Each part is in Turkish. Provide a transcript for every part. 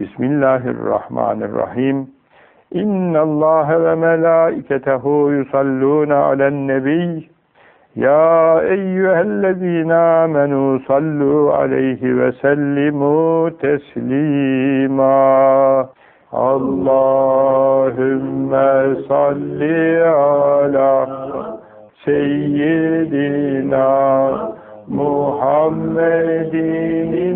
Bismillahirrahmanirrahim. İnna Allah ve melaiketehu yusalluna alen nebiy. Ya eyyühellezine amenu sallu aleyhi ve sellimu teslima. Allahümme salli ala seyyidina Muhammedin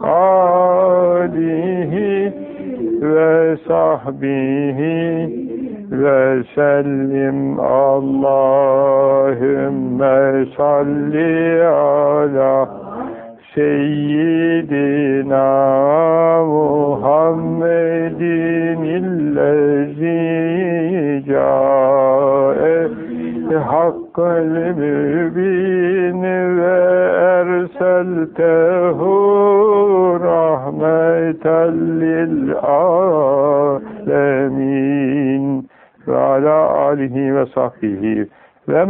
alihi ve sahbihi ve sellim. Allahümme salli ala seyyidina Muhammedin illezi cae hakkal mübin ve erseltehu rahmeten lil alemin ve ala alihi ve sahbihi ve